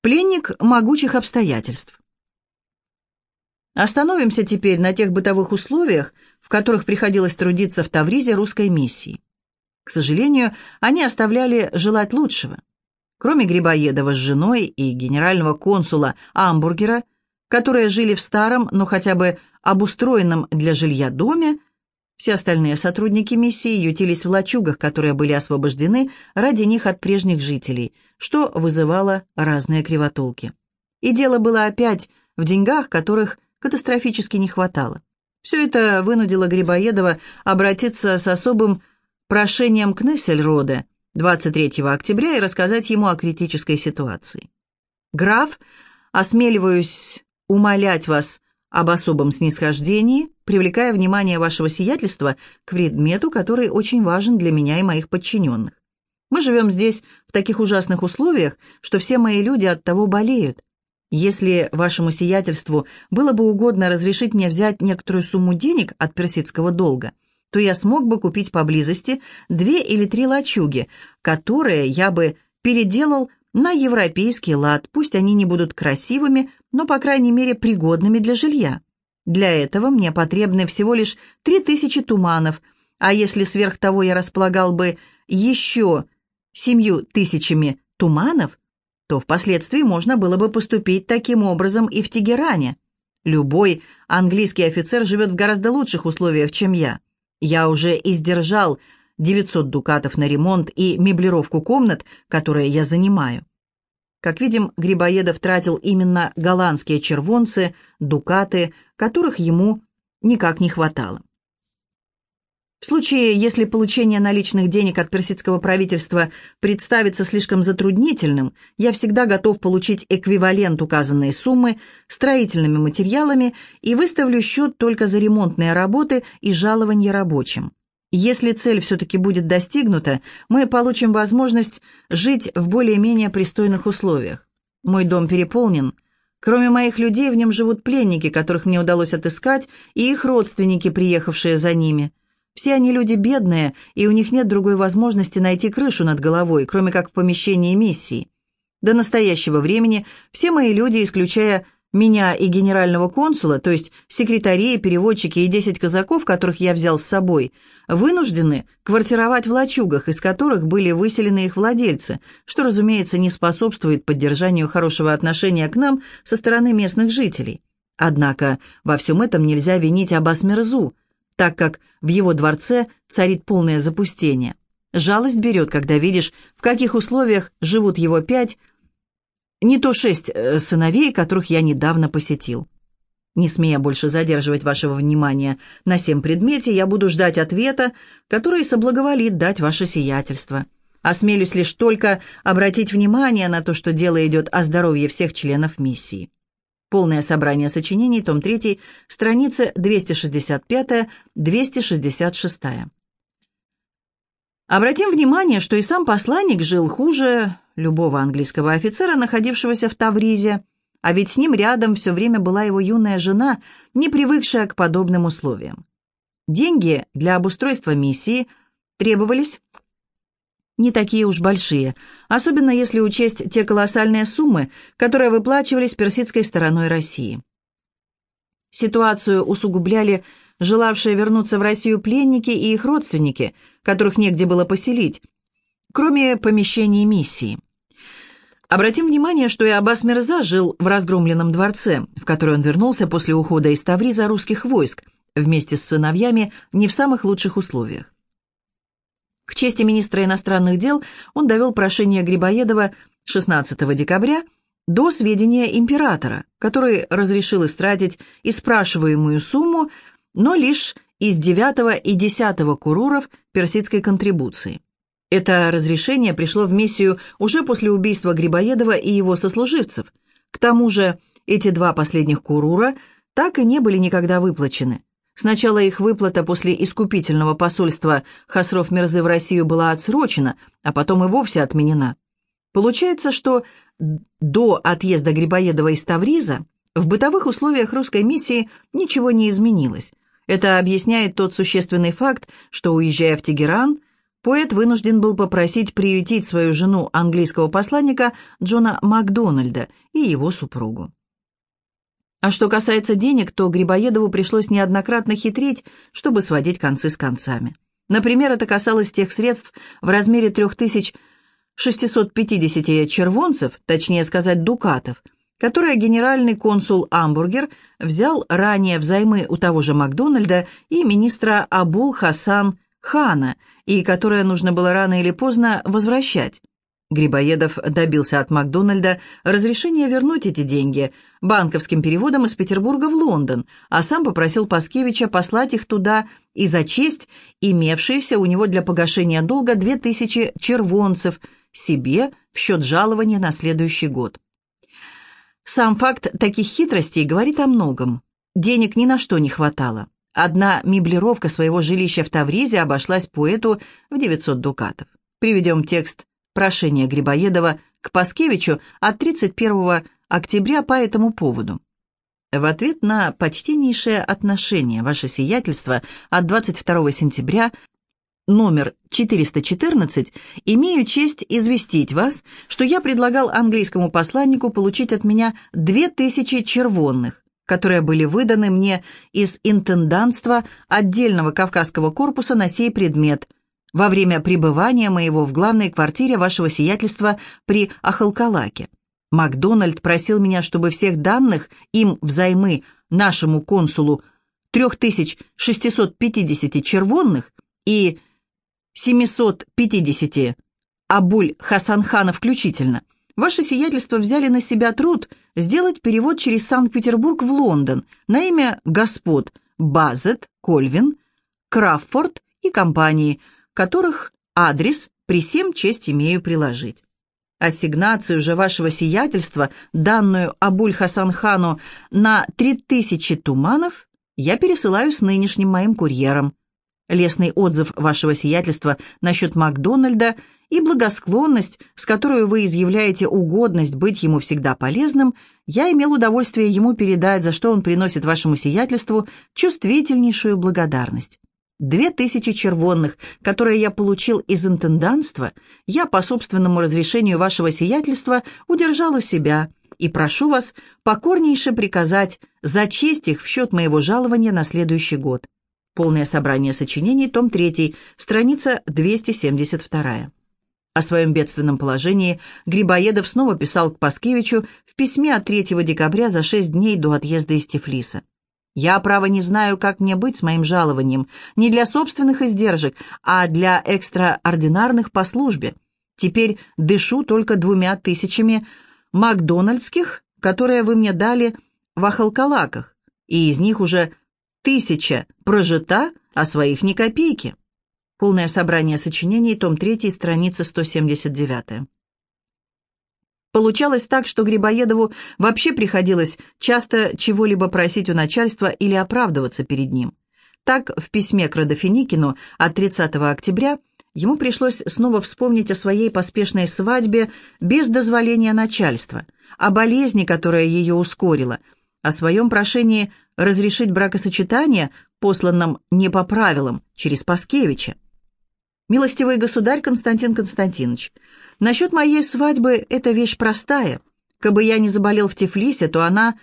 Пленник могучих обстоятельств. Остановимся теперь на тех бытовых условиях, в которых приходилось трудиться в Тавризе русской миссии. К сожалению, они оставляли желать лучшего. Кроме Грибоедова с женой и генерального консула Амбургера, которые жили в старом, но хотя бы обустроенном для жилья доме, все остальные сотрудники миссии ютились в лачугах, которые были освобождены ради них от прежних жителей, что вызывало разные кривотолки. И дело было опять в деньгах, которых катастрофически не хватало. Все это вынудило Грибоедова обратиться с особым прошением к Нессельроде 23 октября и рассказать ему о критической ситуации. «Граф, осмеливаюсь умолять вас об особом снисхождении, привлекая внимание вашего сиятельства к предмету, который очень важен для меня и моих подчиненных. Мы живем здесь в таких ужасных условиях, что все мои люди от того болеют. Если вашему сиятельству было бы угодно разрешить мне взять некоторую сумму денег от персидского долга, то я смог бы купить поблизости две или три лачуги, которые я бы переделал на европейский лад, пусть они не будут красивыми, но, по крайней мере, пригодными для жилья. Для этого мне потребны всего лишь три тысячи туманов, а если сверх того я располагал бы еще семью тысячами туманов, то впоследствии можно было бы поступить таким образом и в Тегеране. Любой английский офицер живет в гораздо лучших условиях, чем я. Я уже издержал 900 дукатов на ремонт и меблировку комнат, которые я занимаю. Как видим, Грибоедов тратил именно голландские червонцы, дукаты, которых ему никак не хватало. В случае, если получение наличных денег от персидского правительства представится слишком затруднительным, я всегда готов получить эквивалент указанной суммы строительными материалами и выставлю счет только за ремонтные работы и жалования рабочим. Если цель все-таки будет достигнута, мы получим возможность жить в более-менее пристойных условиях. Мой дом переполнен. Кроме моих людей в нем живут пленники, которых мне удалось отыскать, и их родственники, приехавшие за ними. Все они люди бедные, и у них нет другой возможности найти крышу над головой, кроме как в помещении миссии. До настоящего времени все мои люди, исключая меня и генерального консула, то есть секретари, переводчики и десять казаков, которых я взял с собой, вынуждены квартировать в лачугах, из которых были выселены их владельцы, что, разумеется, не способствует поддержанию хорошего отношения к нам со стороны местных жителей. Однако во всем этом нельзя винить Аббас-Мирзу, так как в его дворце царит полное запустение. Жалость берет, когда видишь, в каких условиях живут его пять, не то шесть э, сыновей, которых я недавно посетил. Не смея больше задерживать вашего внимания на сем предмете, я буду ждать ответа, который соблаговолит дать ваше сиятельство. Осмелюсь лишь только обратить внимание на то, что дело идет о здоровье всех членов миссии. Полное собрание сочинений, том 3, страницы 265-266. Обратим внимание, что и сам посланник жил хуже любого английского офицера, находившегося в Тавризе, а ведь с ним рядом все время была его юная жена, не привыкшая к подобным условиям. Деньги для обустройства миссии требовались не такие уж большие, особенно если учесть те колоссальные суммы, которые выплачивались персидской стороной России. Ситуацию усугубляли желавшие вернуться в Россию пленники и их родственники, которых негде было поселить, кроме помещений миссии. Обратим внимание, что и Аббас Мирза жил в разгромленном дворце, в который он вернулся после ухода из Тавриза русских войск, вместе с сыновьями не в самых лучших условиях. К чести министра иностранных дел он довел прошение Грибоедова 16 декабря до сведения императора, который разрешил истратить и спрашиваемую сумму, но лишь из 9 и 10 куруров персидской контрибуции. Это разрешение пришло в миссию уже после убийства Грибоедова и его сослуживцев. К тому же эти два последних курура так и не были никогда выплачены. Сначала их выплата после искупительного посольства Хасров Мирзы в Россию была отсрочена, а потом и вовсе отменена. Получается, что до отъезда Грибоедова из Тавриза в бытовых условиях русской миссии ничего не изменилось. Это объясняет тот существенный факт, что, уезжая в Тегеран, поэт вынужден был попросить приютить свою жену английского посланника Джона Макдональда и его супругу. А что касается денег, то Грибоедову пришлось неоднократно хитрить, чтобы сводить концы с концами. Например, это касалось тех средств в размере 3650 червонцев, точнее сказать, дукатов, которые генеральный консул Амбургер взял ранее взаймы у того же Макдональда и министра Абул Хасан Хана, и которые нужно было рано или поздно возвращать. Грибоедов добился от Макдональда разрешения вернуть эти деньги банковским переводом из Петербурга в Лондон, а сам попросил Паскевича послать их туда и за честь, имевшиеся у него для погашения долга две тысячи червонцев, себе в счет жалования на следующий год. Сам факт таких хитростей говорит о многом. Денег ни на что не хватало. Одна меблировка своего жилища в Тавризе обошлась поэту в 900 дукатов. Приведем текст прошение Грибоедова к Паскевичу от 31 октября по этому поводу. В ответ на почтеннейшее отношение, ваше сиятельство, от 22 сентября, номер 414, имею честь известить вас, что я предлагал английскому посланнику получить от меня 2000 червонных, которые были выданы мне из интендантства отдельного Кавказского корпуса на сей предмет – во время пребывания моего в главной квартире вашего сиятельства при Ахалкалаке. Макдональд просил меня, чтобы всех данных им взаймы нашему консулу 3650 червонных и 750 Абуль Хасанхана включительно, ваше сиятельство взяли на себя труд сделать перевод через Санкт-Петербург в Лондон на имя господ Базет, Кольвин, Краффорд и компании – которых адрес при всем честь имею приложить. Ассигнацию же вашего сиятельства, данную Абуль Хасанхану на 3000 туманов, я пересылаю с нынешним моим курьером. Лесный отзыв вашего сиятельства насчет Макдональда и благосклонность, с которой вы изъявляете угодность быть ему всегда полезным, я имел удовольствие ему передать, за что он приносит вашему сиятельству чувствительнейшую благодарность. Две тысячи червонных, которые я получил из интенданства, я по собственному разрешению вашего сиятельства удержал у себя и прошу вас покорнейше приказать зачесть их в счет моего жалования на следующий год. Полное собрание сочинений, том 3, страница 272. О своем бедственном положении Грибоедов снова писал к Паскевичу в письме от 3 декабря за шесть дней до отъезда из Тифлиса. Я, право, не знаю, как мне быть с моим жалованием, не для собственных издержек, а для экстраординарных по службе. Теперь дышу только двумя тысячами макдональдских, которые вы мне дали в Ахалкалаках, и из них уже тысяча прожита, а своих ни копейки. Полное собрание сочинений, том 3, страница 179. Получалось так, что Грибоедову вообще приходилось часто чего-либо просить у начальства или оправдываться перед ним. Так, в письме к Родофиникину от 30 октября ему пришлось снова вспомнить о своей поспешной свадьбе без дозволения начальства, о болезни, которая ее ускорила, о своем прошении разрешить бракосочетание, посланном не по правилам, через Паскевича. «Милостивый государь Константин Константинович, насчет моей свадьбы это вещь простая. Кабы я не заболел в Тифлисе, то она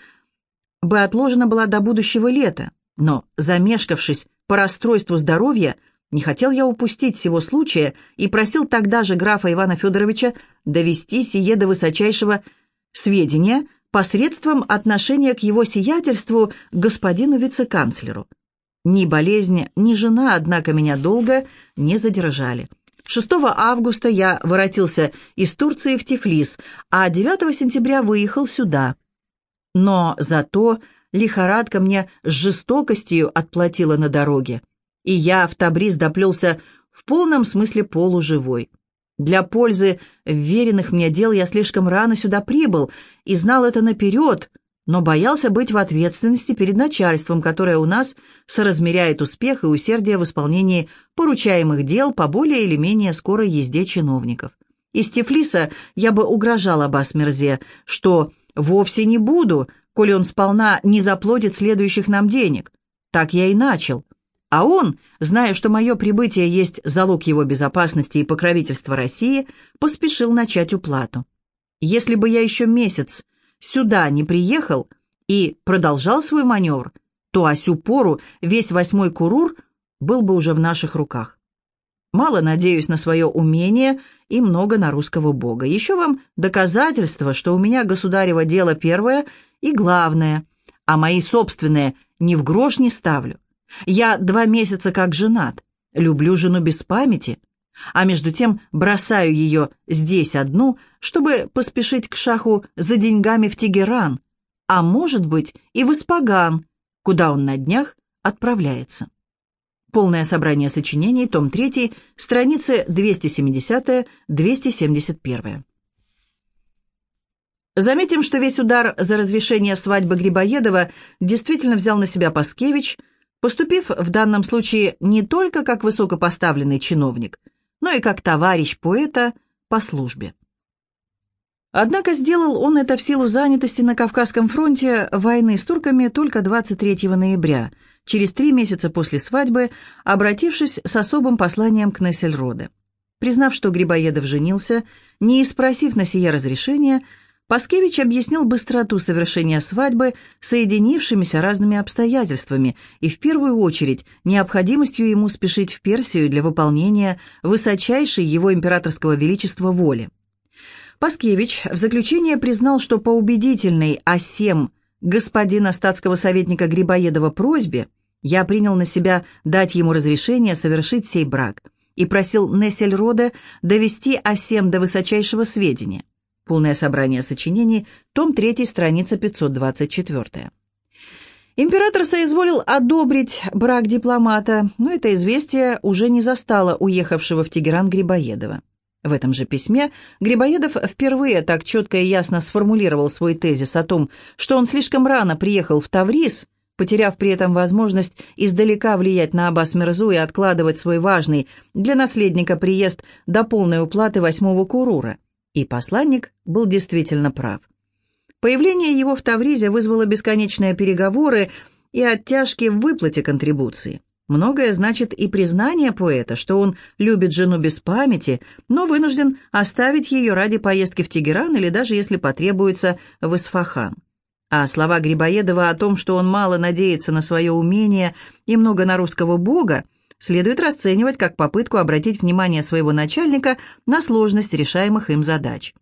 бы отложена была до будущего лета. Но, замешкавшись по расстройству здоровья, не хотел я упустить всего случая и просил тогда же графа Ивана Федоровича довести сие до высочайшего сведения посредством отношения к его сиятельству господину вице-канцлеру. Ни болезнь, ни жена, однако, меня долго не задержали. 6 августа я воротился из Турции в Тифлис, а 9 сентября выехал сюда. Но зато лихорадка мне с жестокостью отплатила на дороге, и я в Табриз доплелся в полном смысле полуживой. Для пользы веренных мне дел я слишком рано сюда прибыл и знал это наперед — но боялся быть в ответственности перед начальством, которое у нас соразмеряет успех и усердие в исполнении поручаемых дел по более или менее скорой езде чиновников. Из Тифлиса я бы угрожал Аббас Мерзе, что вовсе не буду, коли он сполна не заплатит следующих нам денег. Так я и начал. А он, зная, что мое прибытие есть залог его безопасности и покровительства России, поспешил начать уплату. Если бы я еще месяц сюда не приехал и продолжал свой маневр, то о сю пору весь восьмой курур был бы уже в наших руках. Мало надеюсь на свое умение и много на русского бога. Еще вам доказательство, что у меня государево дело первое и главное, а мои собственные ни в грош не ставлю. Я два месяца как женат, люблю жену без памяти, а между тем бросаю ее здесь одну, чтобы поспешить к шаху за деньгами в Тегеран, а может быть и в Испаган, куда он на днях отправляется. Полное собрание сочинений, том 3, страницы 270-271. Заметим, что весь удар за разрешение свадьбы Грибоедова действительно взял на себя Паскевич – поступив в данном случае не только как высокопоставленный чиновник, но и как товарищ поэта по службе. Однако сделал он это в силу занятости на Кавказском фронте войны с турками только 23 ноября, через три месяца после свадьбы, обратившись с особым посланием к Нессельроде. Признав, что Грибоедов женился, не спросив на сие разрешения, Паскевич объяснил быстроту совершения свадьбы соединившимися разными обстоятельствами и в первую очередь необходимостью ему спешить в Персию для выполнения высочайшей его императорского величества воли. Паскевич в заключение признал, что по убедительной осем господина статского советника Грибоедова просьбе я принял на себя дать ему разрешение совершить сей брак и просил Нессельрода довести осем до высочайшего сведения. Полное собрание сочинений, том 3, страница 524. Император соизволил одобрить брак дипломата, но это известие уже не застало уехавшего в Тегеран Грибоедова. В этом же письме Грибоедов впервые так четко и ясно сформулировал свой тезис о том, что он слишком рано приехал в Таврис, потеряв при этом возможность издалека влиять на Аббас Мирзу и откладывать свой важный для наследника приезд до полной уплаты восьмого курура. И посланник был действительно прав. Появление его в Тавризе вызвало бесконечные переговоры и оттяжки в выплате контрибуции. Многое значит и признание поэта, что он любит жену без памяти, но вынужден оставить ее ради поездки в Тегеран или даже, если потребуется, в Исфахан. А слова Грибоедова о том, что он мало надеется на свое умение и много на русского бога, следует расценивать как попытку обратить внимание своего начальника на сложность решаемых им задач.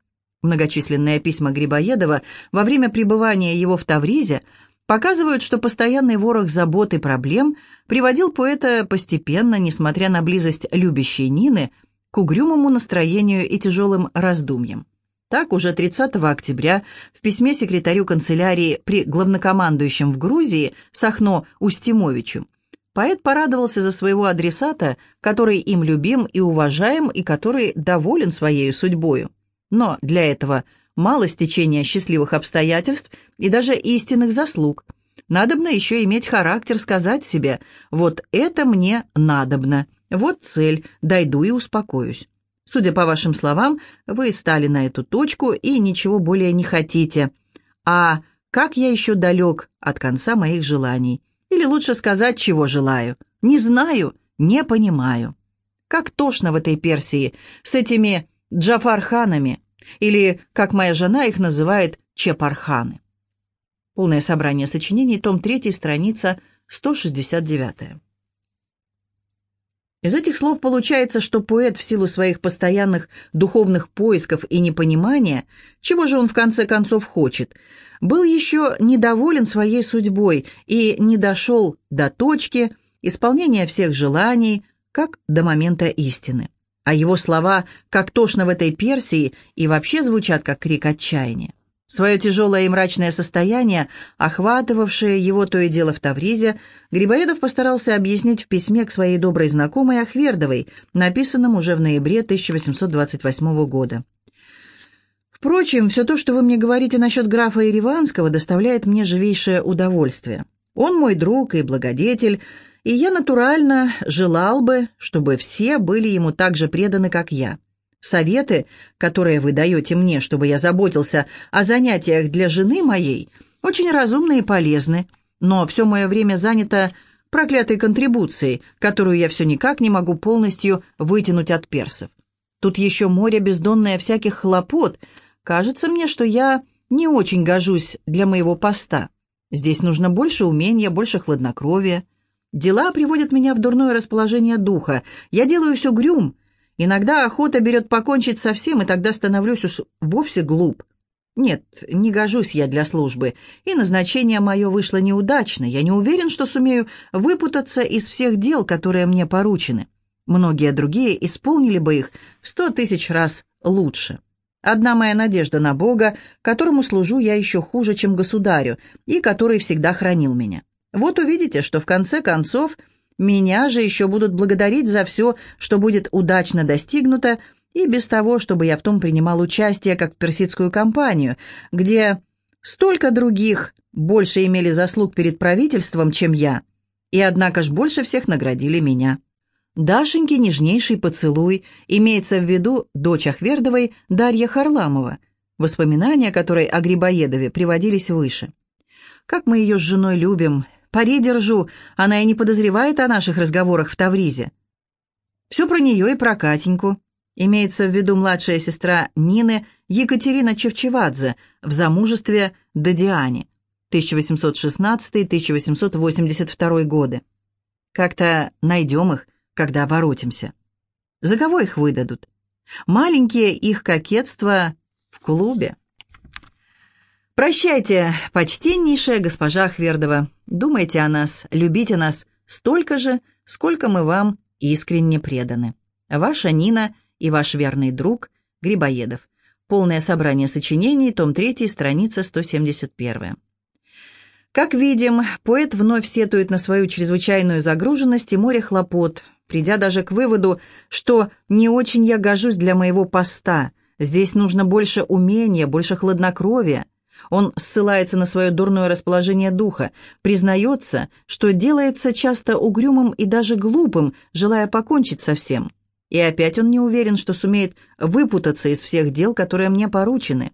Многочисленные письма Грибоедова во время пребывания его в Тавризе показывают, что постоянный ворох забот и проблем приводил поэта постепенно, несмотря на близость любящей Нины, к угрюмому настроению и тяжелым раздумьям. Так, уже 30 октября в письме секретарю канцелярии при главнокомандующем в Грузии Сахно Устимовичу Поэт порадовался за своего адресата, который им любим и уважаем, и который доволен своей судьбою. Но для этого мало стечения счастливых обстоятельств и даже истинных заслуг. Надобно еще иметь характер сказать себе «вот это мне надобно, вот цель, дойду и успокоюсь». Судя по вашим словам, вы стали на эту точку и ничего более не хотите. А как я еще далек от конца моих желаний. Или лучше сказать, чего желаю. Не знаю, не понимаю. Как тошно в этой Персии с этими джафарханами, или, как моя жена их называет, чепарханы. Полное собрание сочинений, том 3, страница 169. Из этих слов получается, что поэт в силу своих постоянных духовных поисков и непонимания, чего же он в конце концов хочет, был еще недоволен своей судьбой и не дошел до точки исполнения всех желаний, как до момента истины. А его слова, как тошно в этой Персии, и вообще звучат как крик отчаяния. Свое тяжелое и мрачное состояние, охватывавшее его то и дело в Тавризе, Грибоедов постарался объяснить в письме к своей доброй знакомой Ахвердовой, написанном уже в ноябре 1828 года. Впрочем, все то, что вы мне говорите насчет графа Ириванского, доставляет мне живейшее удовольствие. Он мой друг и благодетель, и я натурально желал бы, чтобы все были ему так же преданы, как я. Советы, которые вы даете мне, чтобы я заботился о занятиях для жены моей, очень разумны и полезны, но все мое время занято проклятой контрибуцией, которую я все никак не могу полностью вытянуть от персов. Тут еще море бездонное всяких хлопот. Кажется мне, что я не очень гожусь для моего поста. Здесь нужно больше умения, больше хладнокровия. Дела приводят меня в дурное расположение духа. Я делаю все грюм. Иногда охота берет покончить со всем, и тогда становлюсь уж вовсе глуп. Нет, не гожусь я для службы, и назначение мое вышло неудачно. Я не уверен, что сумею выпутаться из всех дел, которые мне поручены. Многие другие исполнили бы их в сто тысяч раз лучше. Одна моя надежда на Бога, которому служу я еще хуже, чем государю, и который всегда хранил меня. Вот увидите, что в конце концов меня же еще будут благодарить за все, что будет удачно достигнуто, и без того, чтобы я в том принимал участие, как в персидскую кампанию, где столько других больше имели заслуг перед правительством, чем я, и однако ж больше всех наградили меня. Дашеньке нежнейший поцелуй имеется в виду дочь Ахвердовой Дарья Харламова, воспоминания которой о Грибоедове приводились выше. Как мы ее с женой любим, пари держу, она и не подозревает о наших разговорах в Тавризе. Все про нее и про Катеньку. Имеется в виду младшая сестра Нины Екатерина Чевчевадзе в замужестве Дадиане 1816-1882 годы. Как-то найдем их, когда воротимся. За кого их выдадут? Маленькие их кокетства в клубе. Прощайте, почтеннейшая госпожа Хвердова. Думайте о нас, любите нас столько же, сколько мы вам искренне преданы. Ваша Нина и ваш верный друг Грибоедов. Полное собрание сочинений, том 3, страница 171. Как видим, поэт вновь сетует на свою чрезвычайную загруженность и море хлопот, придя даже к выводу, что «не очень я гожусь для моего поста», здесь нужно больше умения, больше хладнокровия. Он ссылается на свое дурное расположение духа, признается, что делается часто угрюмым и даже глупым, желая покончить со всем. И опять он не уверен, что сумеет выпутаться из всех дел, которые мне поручены.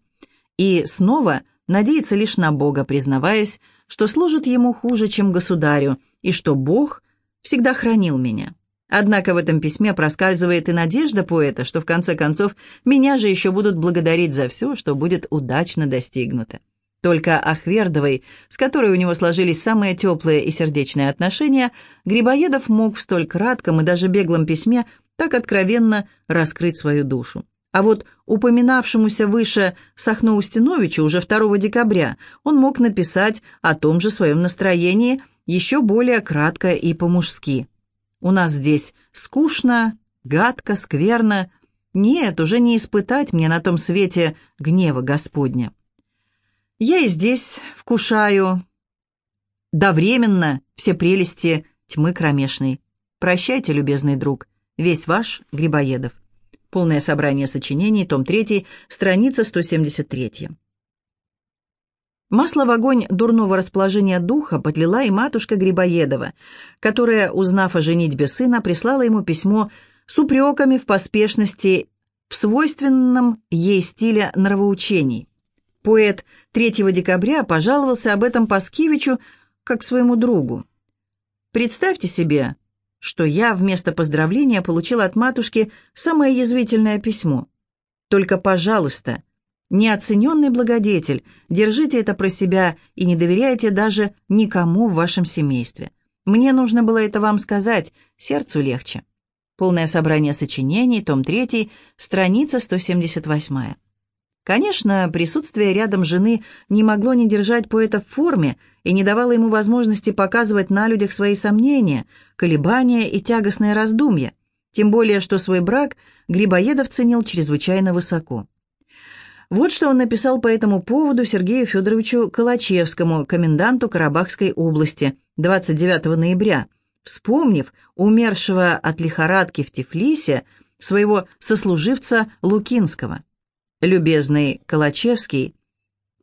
И снова надеется лишь на Бога, признаваясь, что служит ему хуже, чем государю, и что Бог всегда хранил меня. Однако в этом письме проскальзывает и надежда поэта, что в конце концов меня же еще будут благодарить за все, что будет удачно достигнуто. Только Ахвердовой, с которой у него сложились самые теплые и сердечные отношения, Грибоедов мог в столь кратком и даже беглом письме так откровенно раскрыть свою душу. А вот упоминавшемуся выше Сахно-Устиновичу уже 2 декабря он мог написать о том же своем настроении еще более кратко и по-мужски. «У нас здесь скучно, гадко, скверно. Нет, уже не испытать мне на том свете гнева Господня. Я и здесь вкушаю довременно все прелести тьмы кромешной. Прощайте, любезный друг». Весь ваш Грибоедов. Полное собрание сочинений, том 3, страница 173. Масло в огонь дурного расположения духа подлила и матушка Грибоедова, которая, узнав о женитьбе сына, прислала ему письмо с упреками в поспешности в свойственном ей стиле нравоучений. Поэт 3 декабря пожаловался об этом Паскевичу как своему другу. Представьте себе, что я вместо поздравления получила от матушки самое язвительное письмо. Только, пожалуйста, неоцененный благодетель, держите это про себя и не доверяйте даже никому в вашем семействе. Мне нужно было это вам сказать, сердцу легче. Полное собрание сочинений, том 3, страница 178. Конечно, присутствие рядом жены не могло не держать поэта в форме и не давало ему возможности показывать на людях свои сомнения, колебания и тягостные раздумья, тем более что свой брак Грибоедов ценил чрезвычайно высоко. Вот что он написал по этому поводу Сергею Федоровичу Калачевскому, коменданту Карабахской области, 29 ноября, вспомнив умершего от лихорадки в Тифлисе своего сослуживца Лукинского – любезный Калачевский,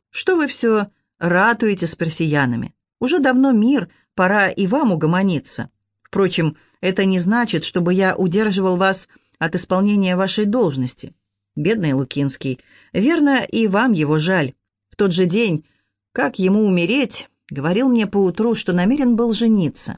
что вы все ратуете с персиянами? Уже давно мир, пора и вам угомониться. Впрочем, это не значит, чтобы я удерживал вас от исполнения вашей должности. Бедный Лукинский, верно, и вам его жаль. В тот же день, как ему умереть, говорил мне поутру, что намерен был жениться.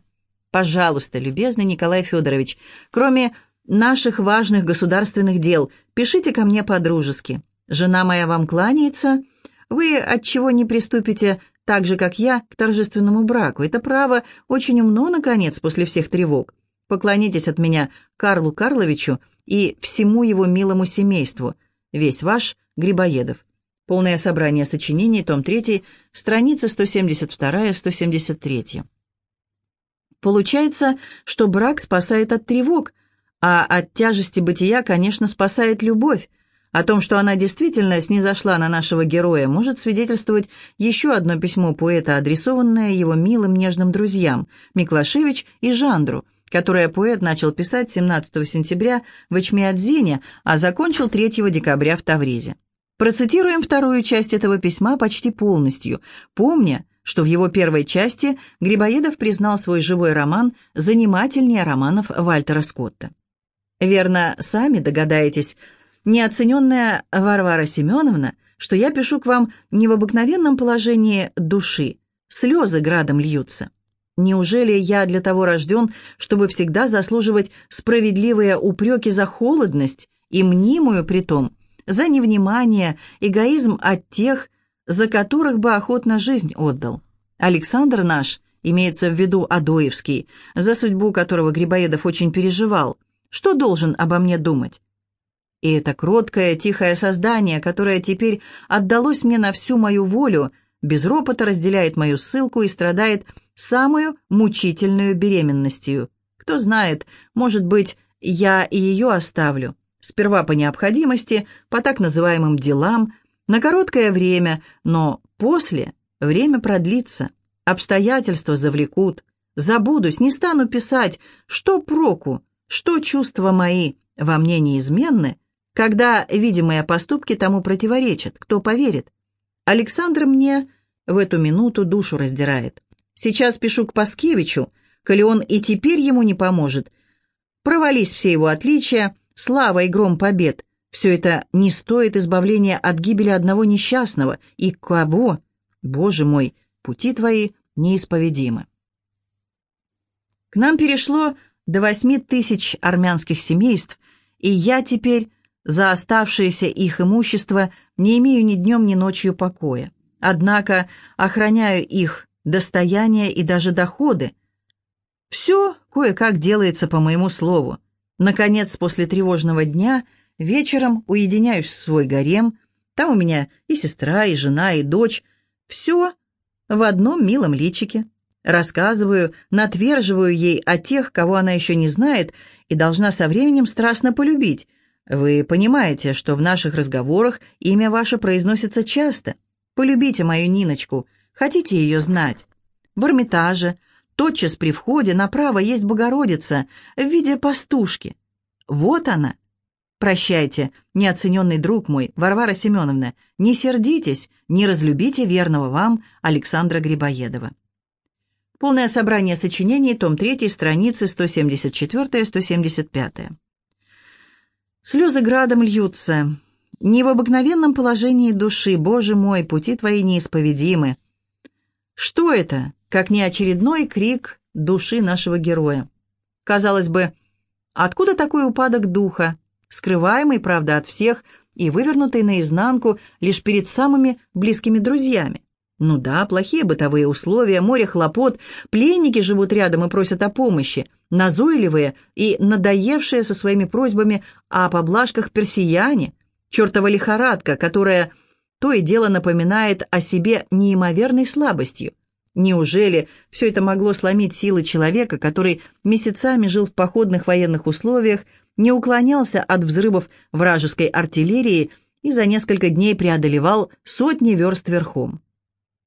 Пожалуйста, любезный Николай Федорович, кроме наших важных государственных дел, пишите ко мне по-дружески. Жена моя вам кланяется. Вы от чего не приступите так же, как я, к торжественному браку? Это право очень умно, наконец, после всех тревог. Поклонитесь от меня Карлу Карловичу и всему его милому семейству. Весь ваш Грибоедов. Полное собрание сочинений, том 3, страница 172-173. Получается, что брак спасает от тревог, а от тяжести бытия, конечно, спасает любовь. О том, что она действительно снизошла на нашего героя, может свидетельствовать еще одно письмо поэта, адресованное его милым нежным друзьям Миклашевич и Жандру, которое поэт начал писать 17 сентября в Эчмиадзине, а закончил 3 декабря в Тавризе. Процитируем вторую часть этого письма почти полностью, помня, что в его первой части Грибоедов признал свой живой роман занимательнее романов Вальтера Скотта. Верно, сами догадаетесь, неоцененная Варвара Семеновна, что я пишу к вам не в обыкновенном положении души, слезы градом льются. Неужели я для того рожден, чтобы всегда заслуживать справедливые упреки за холодность и мнимую притом, за невнимание, эгоизм от тех, за которых бы охотно жизнь отдал? Александр наш, имеется в виду Адоевский, за судьбу которого Грибоедов очень переживал – что должен обо мне думать? И это кроткое, тихое создание, которое теперь отдалось мне на всю мою волю, без ропота разделяет мою ссылку и страдает самую мучительную беременностью. Кто знает, может быть, я и ее оставлю. Сперва по необходимости, по так называемым делам, на короткое время, но после время продлится, обстоятельства завлекут. Забудусь, не стану писать, что проку, что чувства мои во мне неизменны, когда видимые поступки тому противоречат, кто поверит? Александр мне в эту минуту душу раздирает. Сейчас пишу к Паскевичу, коли он и теперь ему не поможет. Провались все его отличия, слава и гром побед. Все это не стоит избавления от гибели одного несчастного. И кого? Боже мой, пути твои неисповедимы. К нам перешло до восьми тысяч армянских семейств, и я теперь за оставшееся их имущество не имею ни днем, ни ночью покоя. Однако охраняю их достояние и даже доходы. Все кое-как делается по моему слову. Наконец, после тревожного дня, вечером уединяюсь в свой гарем. Там у меня и сестра, и жена, и дочь. Все в одном милом личике. Рассказываю, натверживаю ей о тех, кого она еще не знает и должна со временем страстно полюбить. Вы понимаете, что в наших разговорах имя ваше произносится часто. Полюбите мою Ниночку, хотите ее знать. В Эрмитаже, тотчас при входе, направо есть Богородица в виде пастушки. Вот она. Прощайте, неоцененный друг мой, Варвара Семеновна, не сердитесь, не разлюбите верного вам Александра Грибоедова. Полное собрание сочинений, том 3, страницы 174-175. Слезы градом льются. Не в обыкновенном положении души, Боже мой, пути твои неисповедимы. Что это, как не очередной крик души нашего героя? Казалось бы, откуда такой упадок духа, скрываемый, правда, от всех и вывернутый наизнанку лишь перед самыми близкими друзьями? Ну да, плохие бытовые условия, море хлопот, пленники живут рядом и просят о помощи, назойливые и надоевшие со своими просьбами о поблажках персияне, чертова лихорадка, которая то и дело напоминает о себе неимоверной слабостью. Неужели все это могло сломить силы человека, который месяцами жил в походных военных условиях, не уклонялся от взрывов вражеской артиллерии и за несколько дней преодолевал сотни верст верхом?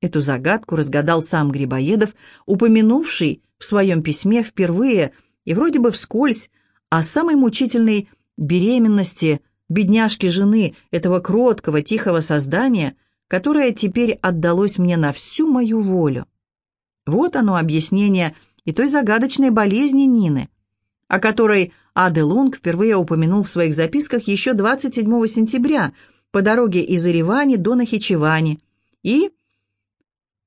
Эту загадку разгадал сам Грибоедов, упомянувший в своем письме впервые и вроде бы вскользь о самой мучительной беременности бедняжки жены этого кроткого, тихого создания, которое теперь отдалось мне на всю мою волю. Вот оно объяснение и той загадочной болезни Нины, о которой Аделунг впервые упомянул в своих записках еще 27 сентября по дороге из Еревани до Нахичевани и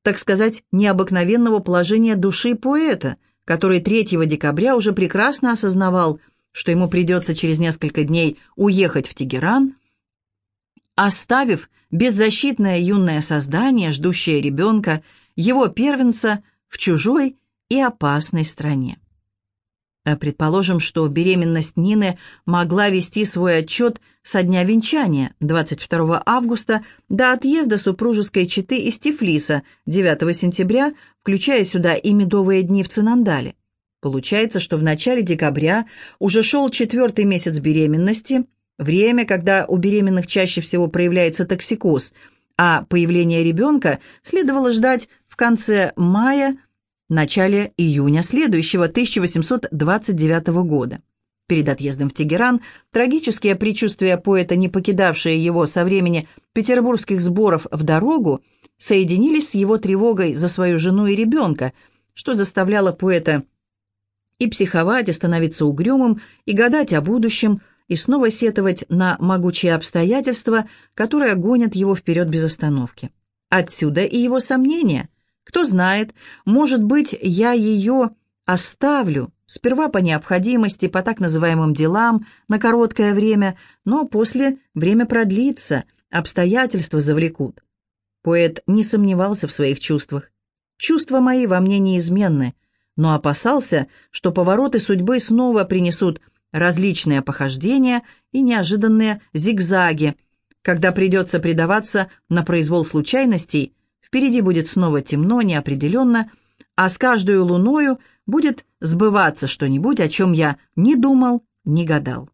так сказать, необыкновенного положения души поэта, который 3 декабря уже прекрасно осознавал, что ему придется через несколько дней уехать в Тегеран, оставив беззащитное юное создание, ждущее ребенка, его первенца, в чужой и опасной стране. Э, предположим, что беременность Нины могла вести свой отчет со дня венчания, 22 августа, до отъезда супружеской четы из Тифлиса, 9 сентября, включая сюда и медовые дни в Цинандале. Получается, что в начале декабря уже шел четвертый месяц беременности, время, когда у беременных чаще всего проявляется токсикоз, а появление ребенка следовало ждать в конце мая начале июня следующего 1829 года. Перед отъездом в Тегеран трагические предчувствия поэта, не покидавшие его со времени петербургских сборов в дорогу, соединились с его тревогой за свою жену и ребенка, что заставляло поэта и психовать, и становиться угрюмым, и гадать о будущем, и снова сетовать на могучие обстоятельства, которые гонят его вперед без остановки. Отсюда и его сомнения – кто знает, может быть, я ее оставлю, сперва по необходимости, по так называемым делам, на короткое время, но после время продлится, обстоятельства завлекут. Поэт не сомневался в своих чувствах. Чувства мои во мне неизменны, но опасался, что повороты судьбы снова принесут различные похождения и неожиданные зигзаги, когда придется предаваться на произвол случайностей – Впереди будет снова темно, неопределенно, а с каждой луною будет сбываться что-нибудь, о чем я не думал, не гадал.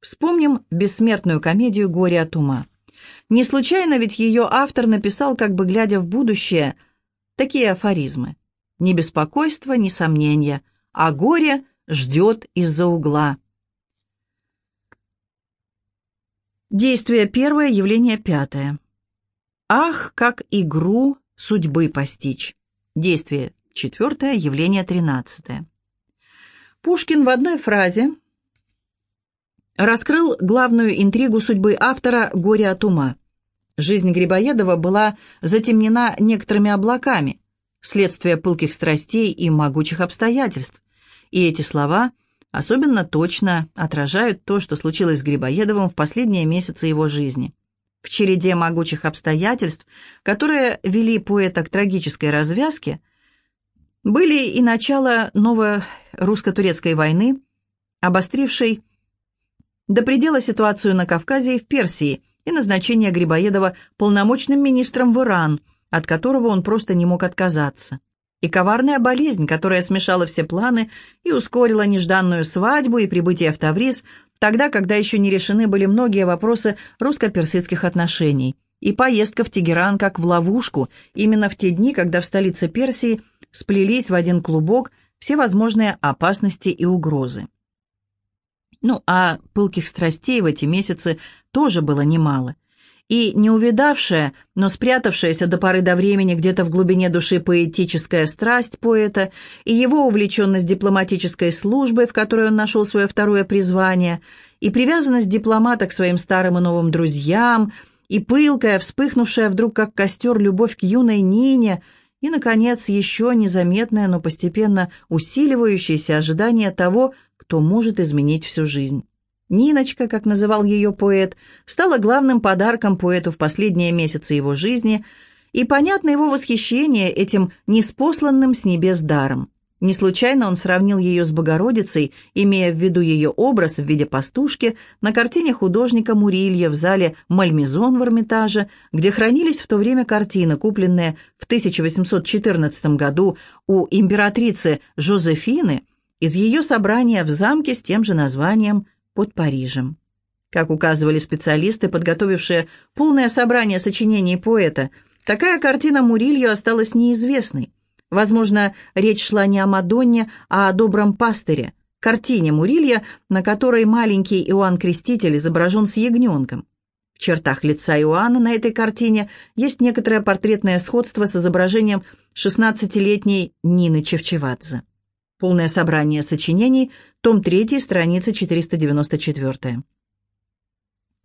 Вспомним бессмертную комедию «Горе от ума». Не случайно ведь ее автор написал, как бы глядя в будущее, такие афоризмы. «Ни беспокойства, ни сомнения, а горе ждет из-за угла». Действие первое, явление пятое. Ах, как игру судьбы постичь. Действие четвертое, явление тринадцатое. Пушкин в одной фразе раскрыл главную интригу судьбы автора «Горе от ума». Жизнь Грибоедова была затемнена некоторыми облаками, следствие пылких страстей и могучих обстоятельств. И эти слова особенно точно отражают то, что случилось с Грибоедовым в последние месяцы его жизни. В череде могучих обстоятельств, которые вели поэта к трагической развязке, были и начало новой русско-турецкой войны, обострившей до предела ситуацию на Кавказе и в Персии, и назначение Грибоедова полномочным министром в Иран, от которого он просто не мог отказаться. И коварная болезнь, которая смешала все планы и ускорила нежданную свадьбу и прибытие в Таврис, тогда, когда еще не решены были многие вопросы русско-персидских отношений, и поездка в Тегеран как в ловушку, именно в те дни, когда в столице Персии сплелись в один клубок все возможные опасности и угрозы. Ну, а пылких страстей в эти месяцы тоже было немало. И не увидавшая, но спрятавшаяся до поры до времени где-то в глубине души поэтическая страсть поэта и его увлеченность дипломатической службой, в которой он нашел свое второе призвание, и привязанность дипломата к своим старым и новым друзьям, и пылкая, вспыхнувшая вдруг как костер любовь к юной Нине, и, наконец, еще незаметное, но постепенно усиливающееся ожидание того, кто может изменить всю жизнь. Ниночка, как называл ее поэт, стала главным подарком поэту в последние месяцы его жизни, и понятно его восхищение этим неспосланным с небес даром. Не случайно он сравнил ее с Богородицей, имея в виду ее образ в виде пастушки на картине художника Мурилья в зале Мальмезон в Эрмитаже, где хранились в то время картины, купленные в 1814 году у императрицы Жозефины из ее собрания в замке с тем же названием под Парижем. Как указывали специалисты, подготовившие полное собрание сочинений поэта, такая картина Мурильо осталась неизвестной. Возможно, речь шла не о Мадонне, а о добром пастыре, картине Мурилья, на которой маленький Иоанн Креститель изображен с ягненком. В чертах лица Иоанна на этой картине есть некоторое портретное сходство с изображением 16-летней Нины Чевчевадзе. Полное собрание сочинений, том 3, страница 494.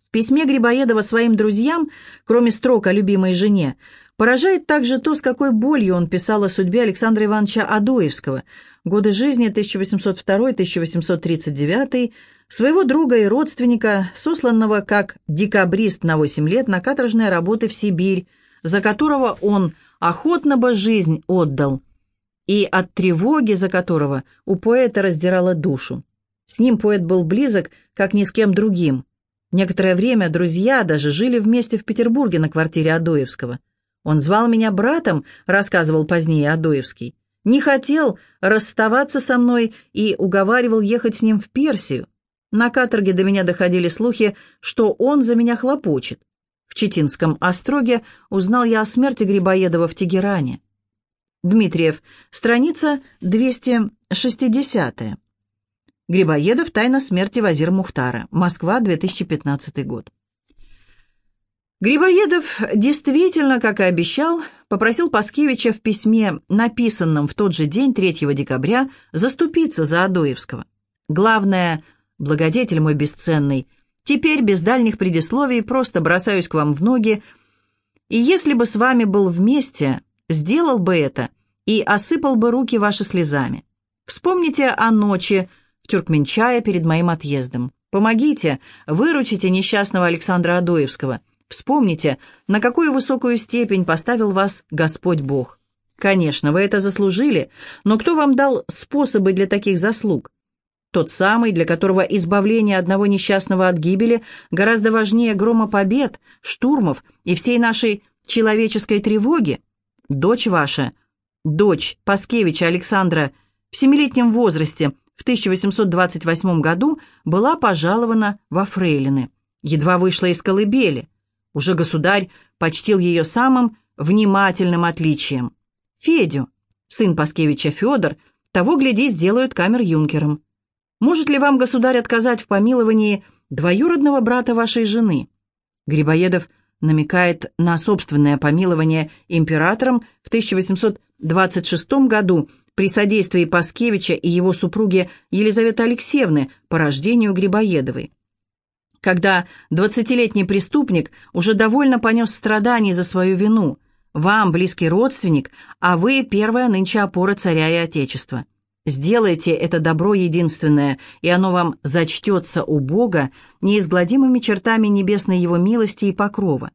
В письме Грибоедова своим друзьям, кроме строк о любимой жене, поражает также то, с какой болью он писал о судьбе Александра Ивановича Адоевского, годы жизни 1802-1839, своего друга и родственника, сосланного как декабрист на 8 лет на каторжные работы в Сибирь, за которого он охотно бы жизнь отдал, и от тревоги, за которого у поэта раздирала душу. С ним поэт был близок, как ни с кем другим. Некоторое время друзья даже жили вместе в Петербурге на квартире Адоевского. «Он звал меня братом», — рассказывал позднее Адоевский. «Не хотел расставаться со мной и уговаривал ехать с ним в Персию. На каторге до меня доходили слухи, что он за меня хлопочет. В Читинском остроге узнал я о смерти Грибоедова в Тегеране. Дмитриев, страница 260. Грибоедов «Тайна смерти Вазир Мухтара». Москва, 2015 год. Грибоедов действительно, как и обещал, попросил Паскевича в письме, написанном в тот же день, 3 декабря, заступиться за Адоевского. Главное, благодетель мой бесценный, теперь без дальних предисловий просто бросаюсь к вам в ноги, и если бы с вами был вместе, сделал бы это и осыпал бы руки ваши слезами. Вспомните о ночи, Тюркменчая перед моим отъездом. Помогите, выручите несчастного Александра Адоевского. Вспомните, на какую высокую степень поставил вас Господь Бог. Конечно, вы это заслужили, но кто вам дал способы для таких заслуг? Тот самый, для которого избавление одного несчастного от гибели гораздо важнее грома побед, штурмов и всей нашей человеческой тревоги. Дочь ваша, дочь Паскевича Александра, в семилетнем возрасте – в 1828 году была пожалована во фрейлины. Едва вышла из колыбели. Уже государь почтил ее самым внимательным отличием. Федю, сын Паскевича Федор, того, гляди, сделают камер-юнкером. Может ли вам государь отказать в помиловании двоюродного брата вашей жены? Грибоедов намекает на собственное помилование императором в 1826 году при содействии Паскевича и его супруги Елизаветы Алексеевны по рождению Грибоедовой. Когда двадцатилетний преступник уже довольно понес страданий за свою вину, вам близкий родственник, а вы первая нынче опора царя и отечества. Сделайте это добро единственное, и оно вам зачтется у Бога неизгладимыми чертами небесной его милости и покрова.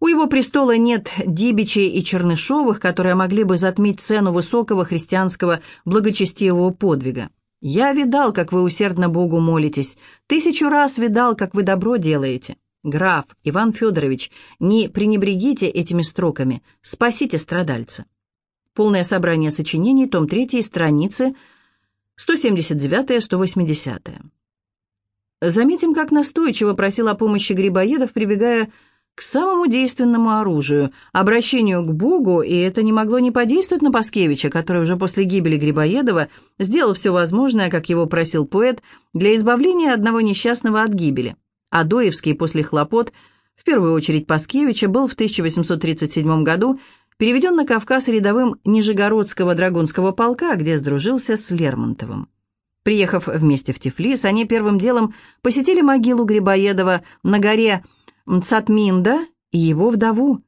У его престола нет Дибичей и Чернышовых, которые могли бы затмить цену высокого христианского благочестивого подвига. Я видал, как вы усердно Богу молитесь, тысячу раз видал, как вы добро делаете. Граф Иван Федорович, не пренебрегите этими строками, спасите страдальца. Полное собрание сочинений, том 3, страницы 179-180. Заметим, как настойчиво просил о помощи Грибоедов, прибегая к самому действенному оружию, обращению к Богу, и это не могло не подействовать на Паскевича, который уже после гибели Грибоедова сделал все возможное, как его просил поэт, для избавления одного несчастного от гибели. Адоевский после хлопот, в первую очередь Паскевича, был в 1837 году переведен на Кавказ рядовым Нижегородского драгунского полка, где сдружился с Лермонтовым. Приехав вместе в Тифлис, они первым делом посетили могилу Грибоедова на горе Мцатминда и его вдову.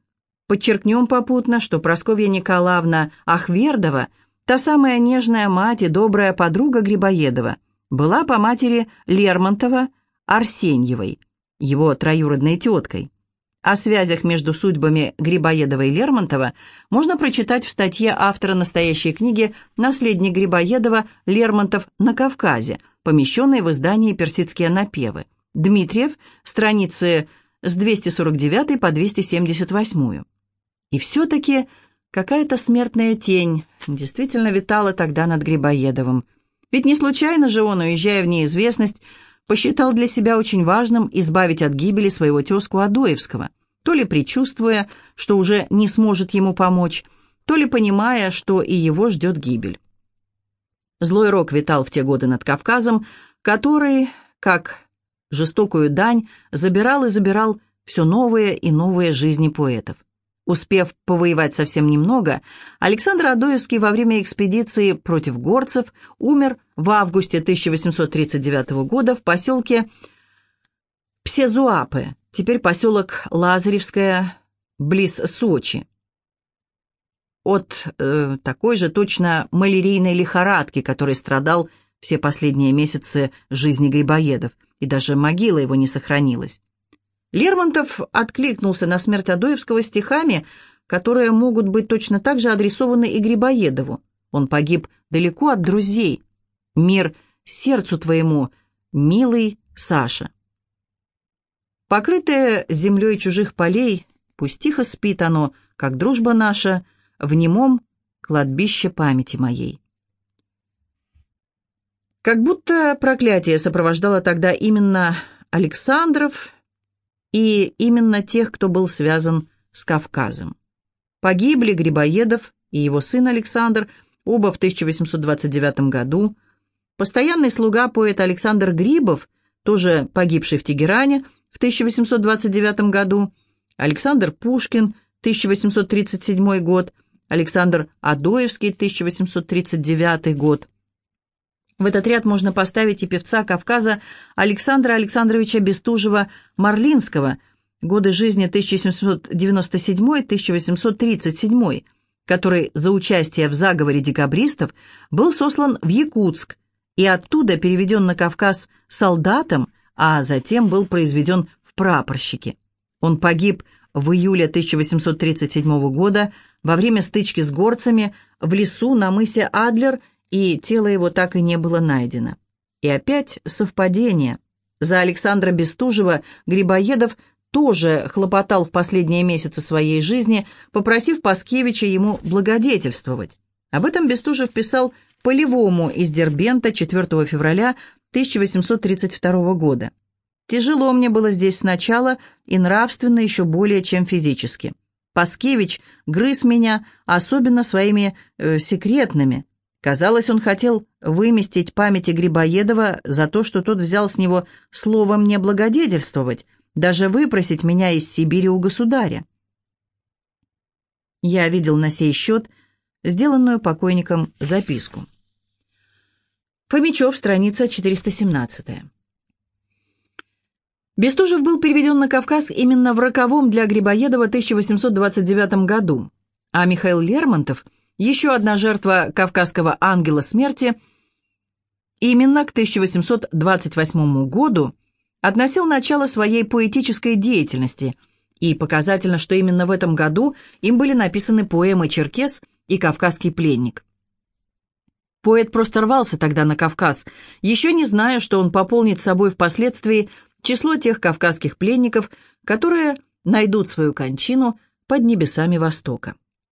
Подчеркнем попутно, что Просковья Николаевна Ахвердова, та самая нежная мать и добрая подруга Грибоедова, была по матери Лермонтова Арсеньевой, его троюродной теткой. О связях между судьбами Грибоедова и Лермонтова можно прочитать в статье автора настоящей книги «Наследник Грибоедова. Лермонтов на Кавказе», помещенной в издании «Персидские напевы». Дмитриев, страницы с 249 по 278. И все-таки какая-то смертная тень действительно витала тогда над Грибоедовым. Ведь не случайно же он, уезжая в неизвестность, посчитал для себя очень важным избавить от гибели своего тезку Адоевского, то ли предчувствуя, что уже не сможет ему помочь, то ли понимая, что и его ждет гибель. Злой рок витал в те годы над Кавказом, который, как жестокую дань забирал и забирал все новые и новые жизни поэтов. Успев повоевать совсем немного, Александр Адоевский во время экспедиции против горцев умер в августе 1839 года в поселке Псезуапы, теперь поселок Лазаревское, близ Сочи. От э, такой же точно малярийной лихорадки, которой страдал все последние месяцы жизни Грибоедов, и даже могила его не сохранилась. Лермонтов откликнулся на смерть Адоевского стихами, которые могут быть точно так же адресованы и Грибоедову. Он погиб далеко от друзей. Мир сердцу твоему, милый Саша. Покрытое землей чужих полей, пусть тихо спит оно, как дружба наша, в немом кладбище памяти моей. Как будто проклятие сопровождало тогда именно Александров и именно тех, кто был связан с Кавказом. Погибли Грибоедов и его сын Александр, оба в 1829 году. Постоянный слуга поэта Александр Грибов, тоже погибший в Тегеране в 1829 году, Александр Пушкин, 1837 год, Александр Адоевский, 1839 год. В этот ряд можно поставить и певца Кавказа Александра Александровича Бестужева-Марлинского, годы жизни 1797-1837, который за участие в заговоре декабристов был сослан в Якутск и оттуда переведен на Кавказ солдатом, а затем был произведен в прапорщики. Он погиб в июле 1837 года во время стычки с горцами в лесу на мысе Адлер и тело его так и не было найдено. И опять совпадение. За Александра Бестужева Грибоедов тоже хлопотал в последние месяцы своей жизни, попросив Паскевича ему благодетельствовать. Об этом Бестужев писал Полевому из Дербента 4 февраля 1832 года. «Тяжело мне было здесь сначала и нравственно еще более, чем физически. Паскевич грыз меня, особенно своими э, секретными, Казалось, он хотел выместить памяти Грибоедова за то, что тот взял с него слово мне благодетельствовать, даже выпросить меня из Сибири у государя. Я видел на сей счет сделанную покойником записку. Фомичев, страница 417. Бестужев был переведен на Кавказ именно в роковом для Грибоедова 1829 году, а Михаил Лермонтов – еще одна жертва кавказского ангела смерти именно к 1828 году относил начало своей поэтической деятельности, и показательно, что именно в этом году им были написаны поэмы «Черкес» и «Кавказский пленник». Поэт просто рвался тогда на Кавказ, еще не зная, что он пополнит собой впоследствии число тех кавказских пленников, которые найдут свою кончину под небесами Востока.